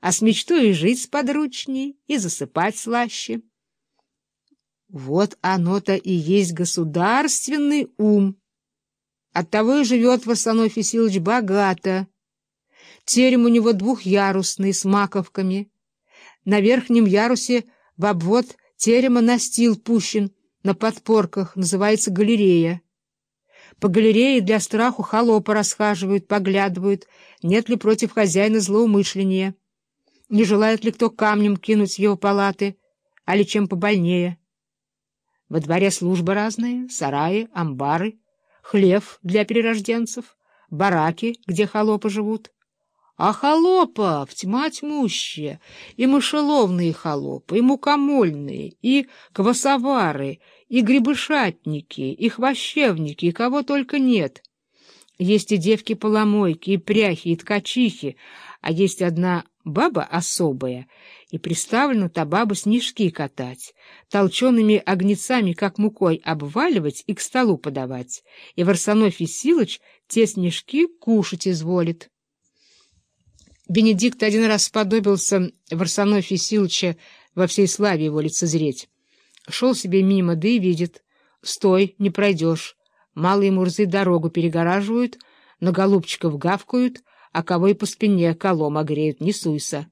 а с мечтой жить сподручней, и засыпать слаще. Вот оно-то и есть государственный ум. Оттого и живет Варсоной Фесилович богато. Терем у него двухъярусный, с маковками. На верхнем ярусе в обвод терема настил пущен, на подпорках, называется галерея. По галерее для страху холопа расхаживают, поглядывают, нет ли против хозяина злоумышления, не желает ли кто камнем кинуть в его палаты, а ли чем побольнее. Во дворе службы разные, сараи, амбары, хлев для перерожденцев, бараки, где холопы живут. А холопов тьма тьмущая, и мышеловные холопы, и мукомольные, и квасовары, и грибышатники, и хвощевники, и кого только нет. Есть и девки-поломойки, и пряхи, и ткачихи, а есть одна баба особая, и приставлена та баба снежки катать, толчеными огнецами, как мукой, обваливать и к столу подавать, и Варсонофий Силыч те снежки кушать изволит. Бенедикт один раз сподобился Варсонофия Силыча во всей славе его лицезреть. Шел себе мимо, да и видит. Стой, не пройдешь. Малые мурзы дорогу перегораживают, на голубчиков гавкают, а кого и по спине колом огреют, не суйся.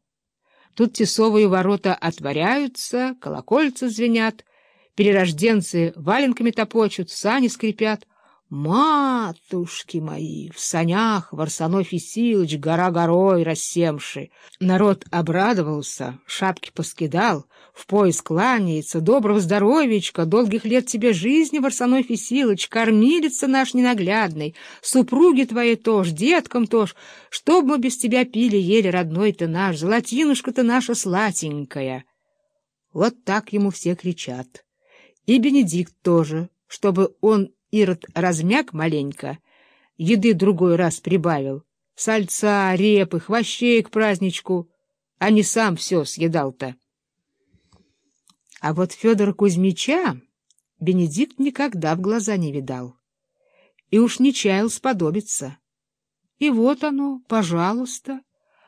Тут тесовые ворота отворяются, колокольцы звенят, перерожденцы валенками топочут, сани скрипят — Матушки мои, в санях Варсоной Фисилыч, гора горой рассемши. Народ обрадовался, шапки поскидал, в пояс кланяется. Доброго здоровичка, долгих лет тебе жизни, Варсоной Фисилыч, кормилица наш ненаглядный, супруги твои тоже, деткам тоже. Чтоб мы без тебя пили, ели, родной ты наш, золотинушка ты наша сладенькая. Вот так ему все кричат. И Бенедикт тоже, чтобы он Ирод размяк маленько, еды другой раз прибавил, сальца, репы, хвощей к праздничку, а не сам все съедал-то. А вот Федора Кузьмича Бенедикт никогда в глаза не видал и уж не чаял сподобиться. И вот оно, пожалуйста,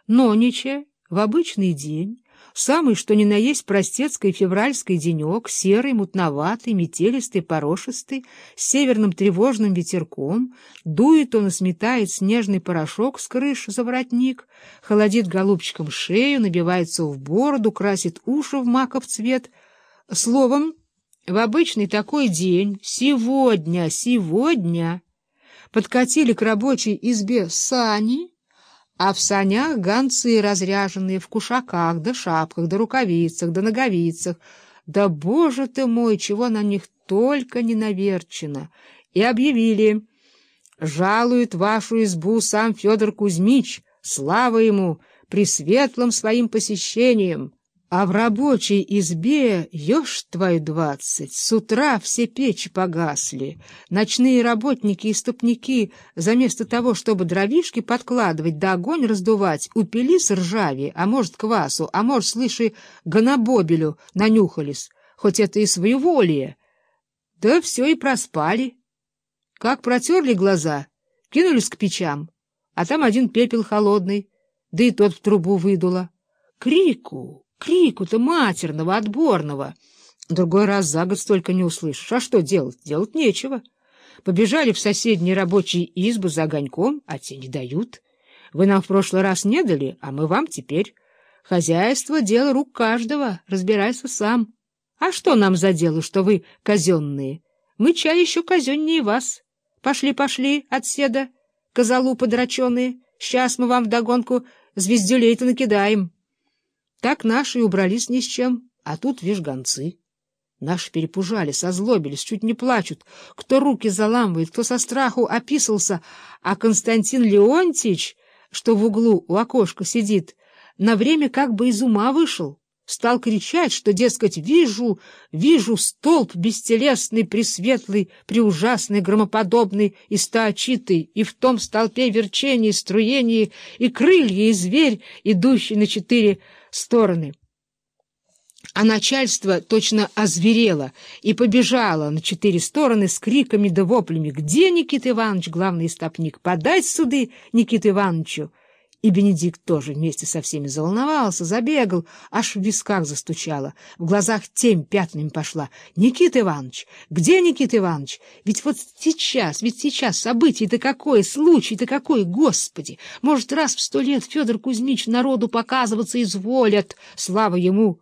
Нонича в обычный день Самый, что ни на есть простецкий февральский денек, серый, мутноватый, метелистый, порошистый, с северным тревожным ветерком, дует он и сметает снежный порошок с крыш за воротник, холодит голубчиком шею, набивается в бороду, красит уши в маков цвет. Словом, в обычный такой день, сегодня, сегодня, подкатили к рабочей избе сани — а в санях гонцы разряженные в кушаках, да шапках, да рукавицах, да ноговицах. Да, боже ты мой, чего на них только не наверчено! И объявили, жалует вашу избу сам Федор Кузьмич, слава ему, пресветлым своим посещением. А в рабочей избе, ешь твою двадцать, с утра все печи погасли. Ночные работники и ступники, заместо того, чтобы дровишки подкладывать да огонь раздувать, упили с ржави, а может, квасу, а может, слыши, гонобобелю нанюхались, хоть это и своеволие. Да все и проспали. Как протерли глаза, кинулись к печам, а там один пепел холодный, да и тот в трубу выдуло. Крику! Крику-то матерного, отборного. Другой раз за год столько не услышишь. А что делать? Делать нечего. Побежали в соседние рабочие избы за огоньком, а те не дают. Вы нам в прошлый раз не дали, а мы вам теперь. Хозяйство — дело рук каждого, разбирайся сам. А что нам за дело, что вы казенные? Мы чай еще казеннее вас. Пошли, пошли, отседа, козалу подраченые. Сейчас мы вам вдогонку звездюлей-то накидаем. Так наши убрались ни с чем, а тут, вишь, гонцы. Наши перепужали, созлобились, чуть не плачут. Кто руки заламывает, кто со страху описался, а Константин Леонтьевич, что в углу у окошка сидит, на время как бы из ума вышел. Стал кричать, что, дескать, вижу, вижу столб бестелесный, пресветлый, преужасный, громоподобный и стоочитый, и в том столпе верчение, струение, и крылья, и зверь, идущий на четыре стороны. А начальство точно озверело и побежало на четыре стороны с криками да воплями. «Где Никита Иванович, главный истопник? Подать суды Никиту Ивановичу!» И Бенедикт тоже вместе со всеми заволновался, забегал, аж в висках застучало, в глазах темь пятнами пошла. «Никита Иванович! Где Никита Иванович? Ведь вот сейчас, ведь сейчас событие-то какое, случай-то какой, Господи! Может, раз в сто лет Федор Кузьмич народу показываться изволят, слава ему!»